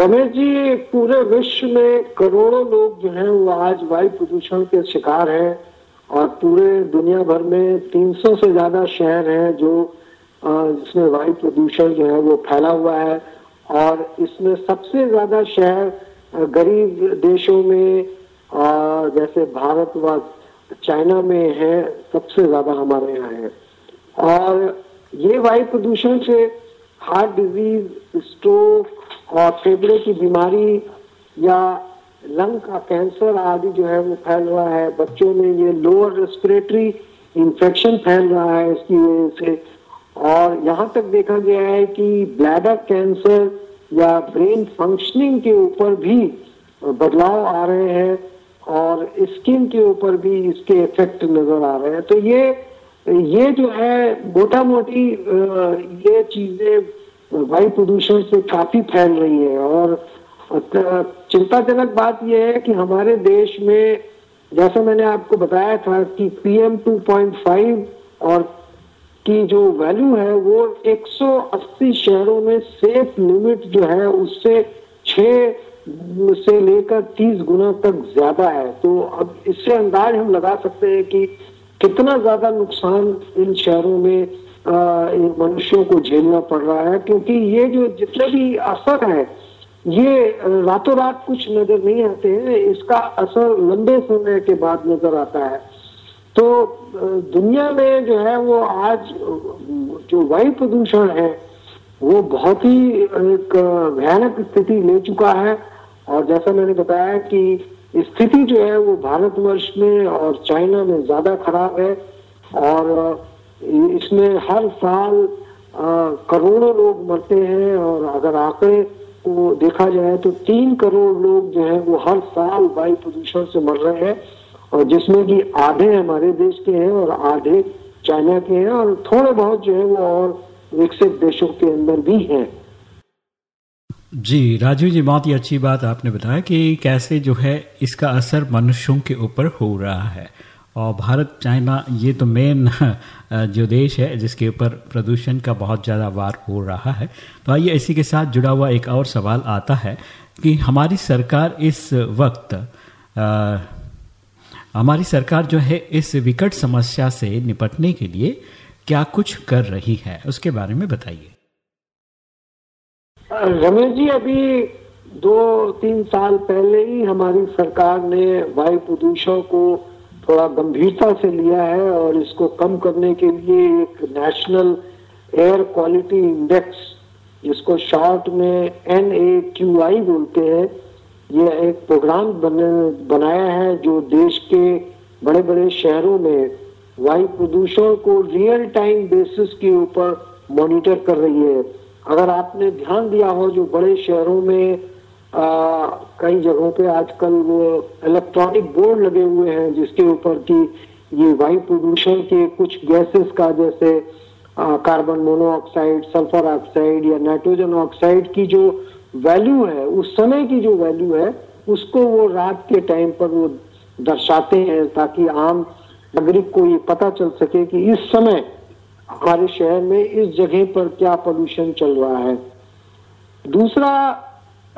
रमेश जी, पूरे विश्व में करोड़ों लोग जो हैं, वो आज वायु प्रदूषण के शिकार हैं और पूरे दुनिया भर में 300 से ज़्यादा शहर हैं जो जिसमें वायु प्रदूषण जो है वो फैला हुआ है। और इसमें सबसे ज़्यादा शहर गरीब देशों में और जैसे भारत व चाइना में है, सबसे ज़्यादा हमारे यहाँ है। और ये वायु प्रदूषण से हार्ट डिज़ीज़, स्ट्रोक और फेफड़े की बीमारी या लंग का कैंसर आदि जो है वो फैल रहा है। बच्चों में ये लोअर रेस्पिरेटरी इंफेक्शन फैल रहा है इसकी वजह से। और यहाँ तक देखा गया है कि ब्लैडर कैंसर या ब्रेन फंक्शनिंग के ऊपर भी बदलाव आ रहे हैं और स्किन के ऊपर भी इसके इफ़ेक्ट नज़र आ रहे हैं। तो ये ये जो है मोटा मोटी ये चीज़ें वायु प्रदूषण से काफ़ी फैल रही है और चिंताजनक बात यह है कि हमारे देश में, जैसा मैंने आपको बताया था कि पीएम 2.5 और की जो वैल्यू है वो 180 शहरों में सेफ़ लिमिट जो है उससे छह से लेकर 30 गुना तक ज़्यादा है। तो अब इससे अंदाज हम लगा सकते हैं कि कितना ज़्यादा नुकसान इन शहरों में मनुष्यों को झेलना पड़ रहा है, क्योंकि ये जो जितने भी असर है, ये रातों रात कुछ नज़र नहीं आते हैं, इसका असर लंबे समय के बाद नज़र आता है। तो दुनिया में जो है वो आज, जो वायु प्रदूषण है, वो बहुत ही एक भयानक स्थिति ले चुका है, और जैसा मैंने बताया कि स्थिति जो है वो भारतवर्ष में और चाइना में ज़्यादा खराब है, और इसमें हर साल करोड़ों लोग मरते हैं और अगर आंकड़े को देखा जाए तो तीन करोड़ लोग जो है वो हर साल वायु प्रदूषण से मर रहे हैं और जिसमें कि आधे हमारे देश के हैं और आधे चाइना के हैं और थोड़े बहुत जो है वो और विकसित देशों के अंदर भी हैं। जी राजू जी, बहुत ही अच्छी बात आपने बताया कि कैसे जो है इसका असर मनुष्यों के ऊपर हो रहा है। और भारत चाइना ये तो मेन (laughs) जो देश है जिसके ऊपर प्रदूषण का बहुत ज़्यादा वार हो रहा है। तो आइए इसी के साथ जुड़ा हुआ एक और सवाल आता है कि हमारी सरकार इस वक्त आ, हमारी सरकार जो है इस विकट समस्या से निपटने के लिए क्या कुछ कर रही है? उसके बारे में बताइए। रमेश जी अभी दो तीन साल पहले ही हमारी सरकार ने वायु प्रदूषण को थोड़ा गंभीरता से लिया है और इसको कम करने के लिए एक नेशनल एयर क्वालिटी इंडेक्स जिसको शॉर्ट में एन ए क्यू आई बोलते हैं ये एक प्रोग्राम बने, बनाया है जो देश के बड़े बड़े शहरों में वायु प्रदूषण को रियल टाइम बेसिस के ऊपर मॉनिटर कर रही है। अगर आपने ध्यान दिया हो जो बड़े शहरों में कई जगहों पे आजकल वो इलेक्ट्रॉनिक बोर्ड लगे हुए हैं जिसके ऊपर की ये वायु प्रदूषण के कुछ गैसेस का जैसे कार्बन मोनोऑक्साइड सल्फ़र ऑक्साइड या नाइट्रोजन ऑक्साइड की जो वैल्यू है, उस समय की जो वैल्यू है, उसको वो रात के टाइम पर वो दर्शाते हैं ताकि आम नागरिक को ये पता चल सके कि इस समय हमारे शहर में इस जगह पर क्या पोल्यूशन चल रहा है। दूसरा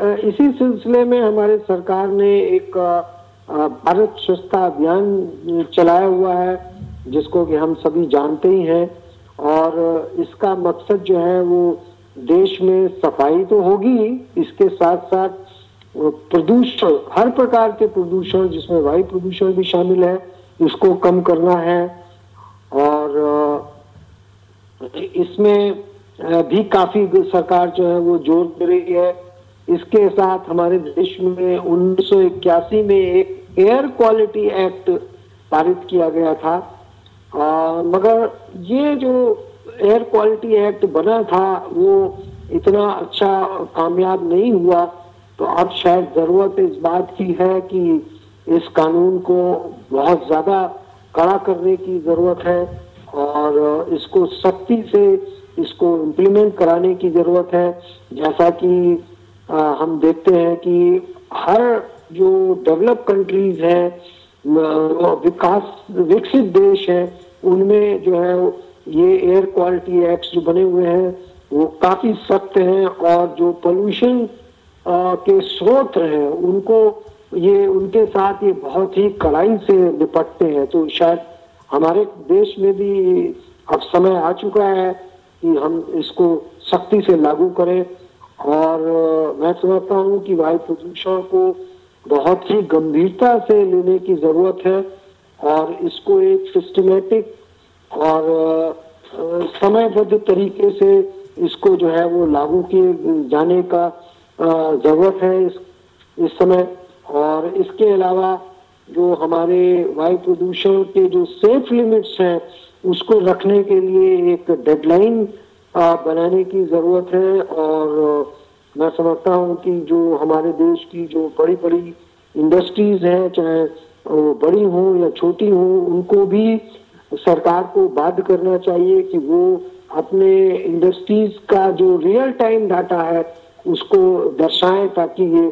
इसी सिलसिले में हमारे सरकार ने एक भारत स्वच्छता अभियान चलाया हुआ है, जिसको कि हम सभी जानते ही हैं। और इसका मकसद जो है, वो देश में सफ़ाई तो होगी, इसके साथ साथ प्रदूषण, हर प्रकार के प्रदूषण, जिसमें वायु प्रदूषण भी शामिल है, इसको कम करना है। और इसमें भी काफ़ी सरकार जो है, वो ज़ोर दे रही है। इसके साथ हमारे देश में उन्नीस सौ इक्यासी में एक एयर क्वालिटी एक्ट पारित किया गया था। आ, मगर ये जो एयर क्वालिटी एक्ट बना था वो इतना अच्छा कामयाब नहीं हुआ। तो अब शायद ज़रूरत इस बात की है कि इस कानून को बहुत ज़्यादा कड़ा करने की ज़रूरत है और इसको सख्ती से इसको इम्प्लीमेंट कराने की ज़रूरत है। जैसा कि हम देखते हैं कि हर जो डेवलप कंट्रीज़ है विकास, विकसित देश है, उनमें जो है ये एयर क्वालिटी एक्ट जो बने हुए हैं, वो काफ़ी सख्त हैं और जो पोल्यूशन के स्रोत हैं, उनको ये, उनके साथ ये बहुत ही कड़ाई से निपटते हैं। तो शायद हमारे देश में भी अब समय आ चुका है कि हम इसको सख्ती से लागू करें। और मैं समझता हूँ कि वायु प्रदूषण को बहुत ही गंभीरता से लेने की ज़रूरत है और इसको एक सिस्टमेटिक और समयबद्ध तरीके से इसको जो है वो लागू किए जाने का ज़रूरत है इस इस समय। और इसके अलावा जो हमारे वायु प्रदूषण के जो सेफ़ लिमिट्स हैं, उसको रखने के लिए एक डेडलाइन बनाने की ज़रूरत है और मैं समझता हूँ कि जो हमारे देश की जो बड़ी बड़ी इंडस्ट्रीज़ हैं, चाहे वो बड़ी हो या छोटी हो, उनको भी सरकार को बाध्य करना चाहिए कि वो अपने इंडस्ट्रीज़ का जो रियल टाइम डाटा है, उसको दर्शाएँ ताकि ये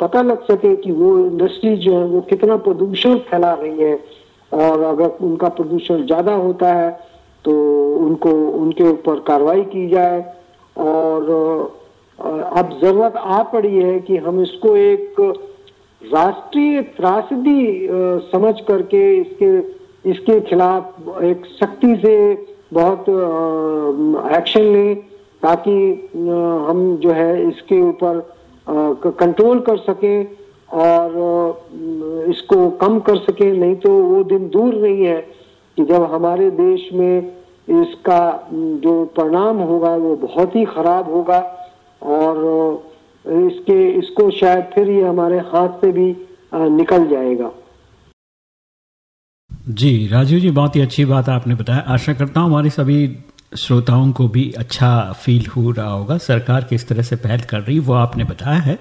पता लग सके कि वो इंडस्ट्रीज़ जो है, वो कितना प्रदूषण फैला रही है। और अगर उनका प्रदूषण ज़्यादा होता है तो उनको, उनके ऊपर कार्रवाई की जाए और अब ज़रूरत आ पड़ी है कि हम इसको एक राष्ट्रीय त्रासदी समझ करके इसके इसके खिलाफ एक सख्ती से बहुत एक्शन लें ताकि हम जो है इसके ऊपर कंट्रोल कर सकें और इसको कम कर सकें। नहीं तो वो दिन दूर नहीं है। जब हमारे देश में इसका जो परिणाम होगा, वो बहुत ही खराब होगा और इसके, इसको शायद फिर ये हमारे हाथ से भी निकल जाएगा। जी राजू जी, बहुत ही अच्छी बात आपने बताया। आशा करता हूँ हमारे सभी श्रोताओं को भी अच्छा फील हो रहा होगा। सरकार किस तरह से पहल कर रही वो आपने बताया है।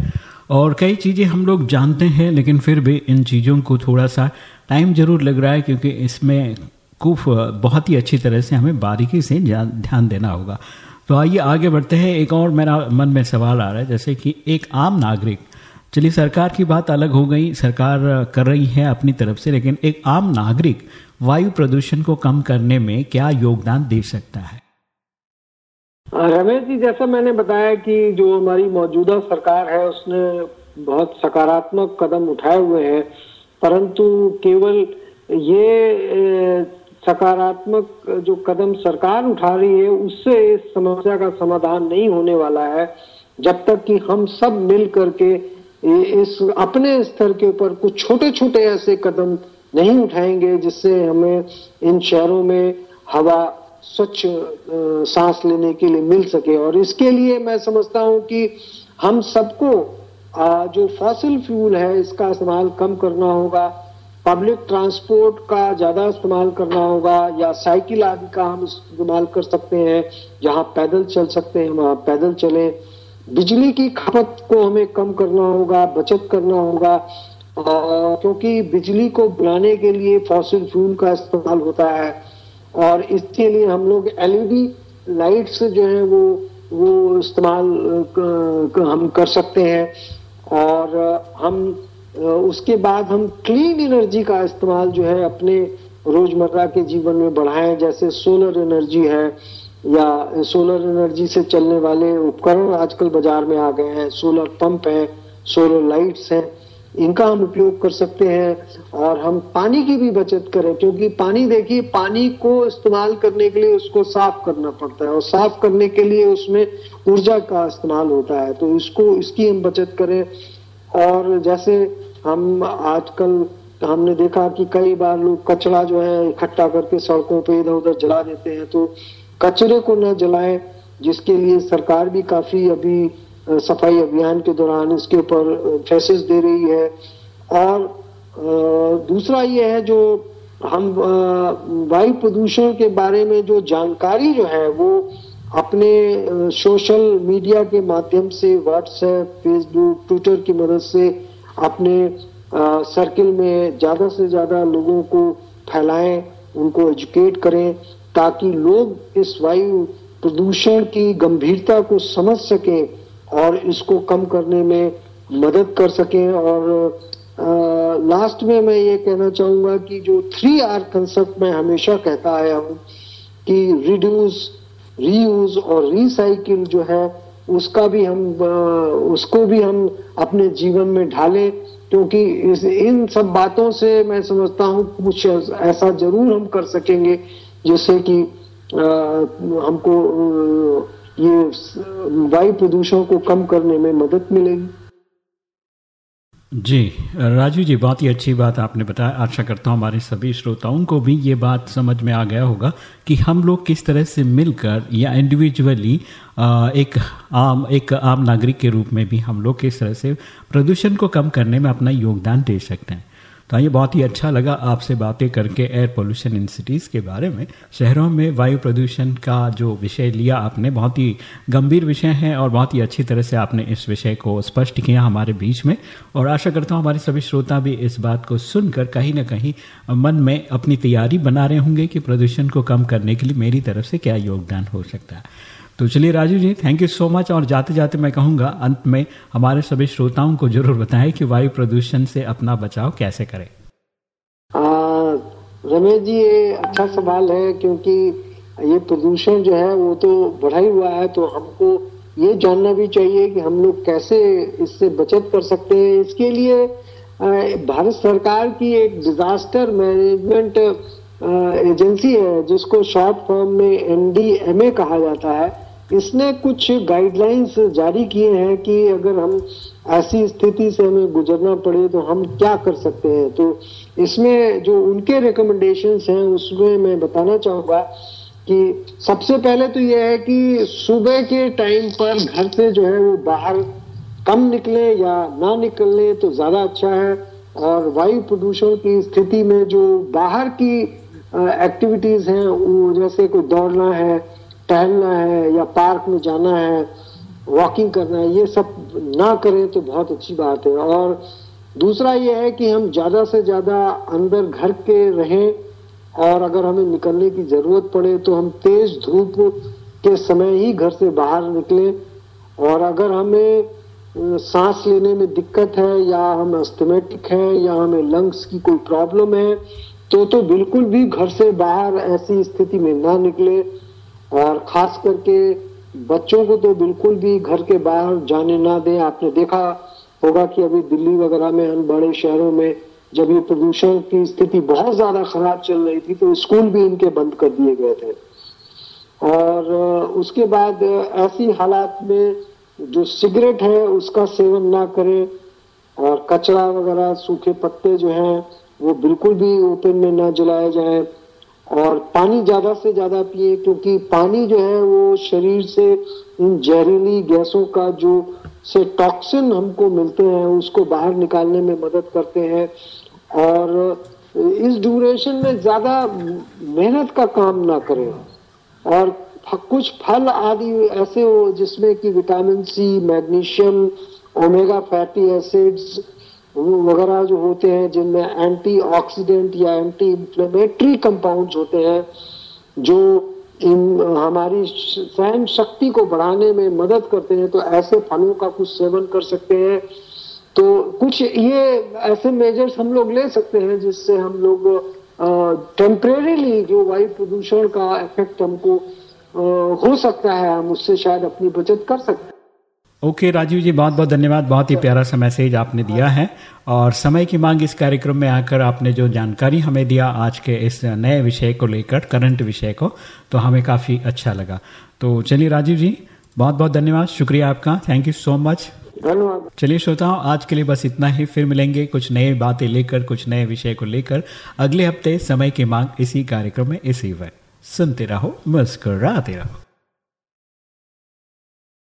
और कई चीज़ें हम लोग जानते हैं, लेकिन फिर भी इन चीज़ों को थोड़ा सा टाइम ज़रूर लग रहा है, क्योंकि इसमें खूब बहुत ही अच्छी तरह से हमें बारीकी से ध्यान देना होगा। तो आइए आगे बढ़ते हैं। एक और मेरा मन में सवाल आ रहा है, जैसे कि एक आम नागरिक, चलिए सरकार की बात अलग हो गई, सरकार कर रही है अपनी तरफ़ से, लेकिन एक आम नागरिक वायु प्रदूषण को कम करने में क्या योगदान दे सकता है? रमेश जी, जैसा मैंने बताया कि जो हमारी मौजूदा सरकार है, उसने बहुत सकारात्मक कदम उठाए हुए हैं, परंतु केवल ये सकारात्मक जो कदम सरकार उठा रही है, उससे इस समस्या का समाधान नहीं होने वाला है, जब तक कि हम सब मिल करके इस, अपने स्तर के ऊपर कुछ छोटे छोटे ऐसे कदम नहीं उठाएँगे, जिससे हमें इन शहरों में हवा स्वच्छ सांस लेने के लिए मिल सके। और इसके लिए मैं समझता हूँ कि हम सबको जो फॉसिल फ्यूल है, इसका इस्तेमाल कम करना होगा। पब्लिक ट्रांसपोर्ट का ज़्यादा इस्तेमाल करना होगा या साइकिल आदि का हम इस्तेमाल कर सकते हैं, जहाँ पैदल चल सकते हैं, वहाँ पैदल चलें। बिजली की खपत को हमें कम करना होगा, बचत करना होगा क्योंकि बिजली को बनाने के लिए फॉसिल फ्यूल का इस्तेमाल होता है, और इसके लिए हम लोग एलईडी लाइट्स जो है वो वो इस्तेमाल हम कर सकते हैं, और हम उसके बाद हम क्लीन एनर्जी का इस्तेमाल जो है अपने रोज़मर्रा के जीवन में बढ़ाएँ, जैसे सोलर एनर्जी है, या सोलर एनर्जी से चलने वाले उपकरण आजकल बाज़ार में आ गए हैं सोलर पंप है सोलर लाइट्स हैं, इनका हम उपयोग कर सकते हैं, और हम पानी की भी बचत करें, क्योंकि पानी देखिए, पानी को इस्तेमाल करने के लिए उसको साफ़ करना पड़ता है, और साफ़ करने के लिए उसमें ऊर्जा का इस्तेमाल होता है तो इसको, इसकी हम बचत करें, और जैसे हम आजकल, हमने देखा कि कई बार लोग कचरा जो है इकट्ठा करके सड़कों पे इधर उधर जला देते हैं तो कचरे को न जलाएँ, जिसके लिए सरकार भी काफ़ी अभी सफ़ाई अभियान के दौरान इसके ऊपर फैसेस दे रही है। और दूसरा ये है जो हम वायु प्रदूषण के बारे में जो जानकारी जो है, वो अपने सोशल मीडिया के माध्यम से, व्हाट्सएप, फेसबुक, ट्विटर की मदद से अपने सर्किल में ज़्यादा से ज़्यादा लोगों को फैलाएँ उनको एजुकेट करें ताकि लोग इस वायु प्रदूषण की गंभीरता को समझ सकें और इसको कम करने में मदद कर सकें। और आ, लास्ट में मैं ये कहना चाहूँगा कि जो थ्री आर कंसेप्ट मैं हमेशा कहता आया हूँ कि रिड्यूस रीयूज और रिसाइकिल जो है उसका भी हम उसको भी हम अपने जीवन में ढालें, क्योंकि इस, इन सब बातों से मैं समझता हूँ कुछ ऐसा ज़रूर हम कर सकेंगे, जिससे कि हमको ये वायु प्रदूषण को कम करने में मदद मिलेगी। जी, राजू जी, बहुत ही अच्छी बात आपने बताया। आशा करता हूँ हमारे सभी श्रोताओं को भी ये बात समझ में आ गया होगा कि हम लोग किस तरह से मिलकर या इंडिविजुअली एक आम एक आम नागरिक के रूप में भी हम लोग किस तरह से प्रदूषण को कम करने में अपना योगदान दे सकते हैं। तो ये बहुत ही अच्छा लगा आपसे बातें करके एयर पोल्यूशन इन सिटीज़ के बारे में। शहरों में वायु प्रदूषण का जो विषय लिया आपने, बहुत ही गंभीर विषय है और बहुत ही अच्छी तरह से आपने इस विषय को स्पष्ट किया हमारे बीच में। और आशा करता हूँ हमारे सभी श्रोता भी इस बात को सुनकर कहीं ना कहीं मन में अपनी तैयारी बना रहे होंगे कि प्रदूषण को कम करने के लिए मेरी तरफ़ से क्या योगदान हो सकता है। तो चलिए Raju ji thank you so much और जाते जाते मैं कहूँगा, अंत में हमारे सभी श्रोताओं को ज़रूर बताएँ कि वायु प्रदूषण से अपना बचाव कैसे करें। रमेश जी, ये अच्छा सवाल है क्योंकि ये प्रदूषण जो है वो तो बढ़ा ही हुआ है तो हमको ये जानना भी चाहिए कि हम लोग कैसे इससे बचत कर सकते हैं। इसके लिए भारत सरकार की एक डिजास्टर मैनेजमेंट एजेंसी है, जिसको शॉर्ट फॉर्म में एनडीएमए कहा जाता है। इसने कुछ गाइडलाइंस जारी किए हैं कि अगर हम ऐसी स्थिति से हमें गुजरना पड़े तो हम क्या कर सकते हैं। तो इसमें जो उनके रिकमेंडेशन हैं, उसमें मैं बताना चाहूँगा कि सबसे पहले तो यह है कि सुबह के टाइम पर घर से जो है वो बाहर कम निकले या ना निकलने तो ज़्यादा अच्छा है। और वायु प्रदूषण की स्थिति में जो बाहर की एक्टिविटीज़ हैं वो जैसे कोई दौड़ना है टहलना है या पार्क में जाना है वॉकिंग करना है, ये सब ना करें तो बहुत अच्छी बात है। और दूसरा ये है कि हम ज़्यादा से ज़्यादा अंदर घर के रहें और अगर हमें निकलने की ज़रूरत पड़े तो हम तेज धूप के समय ही घर से बाहर निकलें। और अगर हमें सांस लेने में दिक्कत है या हम एस्थमेटिक है या हमें लंग्स की कोई प्रॉब्लम है तो तो बिल्कुल भी घर से बाहर ऐसी स्थिति में ना निकले। और खास करके बच्चों को तो बिल्कुल भी घर के बाहर जाने ना दें। आपने देखा होगा कि अभी दिल्ली वगैरह में, हम बड़े शहरों में, जब ये प्रदूषण की स्थिति बहुत ज़्यादा खराब चल रही थी तो स्कूल भी इनके बंद कर दिए गए थे। और उसके बाद ऐसी हालात में जो सिगरेट है, उसका सेवन ना करें और कचरा वगैरह, सूखे पत्ते जो हैं, वो बिल्कुल भी ओपन में ना जलाए जाए। और पानी ज़्यादा से ज़्यादा पिए, क्योंकि पानी जो है वो शरीर से इन जहरीली गैसों का जो से टॉक्सिन हमको मिलते हैं, उसको बाहर निकालने में मदद करते हैं। और इस ड्यूरेशन में ज़्यादा मेहनत का काम ना करें। और कुछ फल आदि ऐसे हो जिसमें कि vitamin C magnesium omega fatty acids वगैरह जो होते हैं, जिनमें एंटी ऑक्सीडेंट या एंटी इंफ्लेमेटरी कंपाउंड्स होते हैं, जो इन, हमारी सहन शक्ति को बढ़ाने में मदद करते हैं तो ऐसे फलों का कुछ सेवन कर सकते हैं। तो कुछ ये ऐसे मेजर्स हम लोग ले सकते हैं, जिससे हम लोग टेम्परेरीली जो वायु प्रदूषण का इफ़ेक्ट हमको हो सकता है, हम उससे शायद अपनी बचत कर सकते हैं। ओके राजीव जी बहुत बहुत धन्यवाद बहुत ही प्यारा सा मैसेज आपने दिया है। और समय की मांग इस कार्यक्रम में आकर आपने जो जानकारी हमें दिया आज के इस नए विषय को लेकर करंट विषय को तो हमें काफ़ी अच्छा लगा। तो चलिए राजीव जी बहुत बहुत धन्यवाद शुक्रिया आपका थैंक यू सो मच धन्यवाद। चलिए श्रोताओं आज के लिए बस इतना ही फिर मिलेंगे कुछ नए बातें लेकर कुछ नए विषय को लेकर। अगले हफ़्ते समय की मांग इसी कार्यक्रम में इसी वक्त। सुनते रहो मुस्कुराते रहो।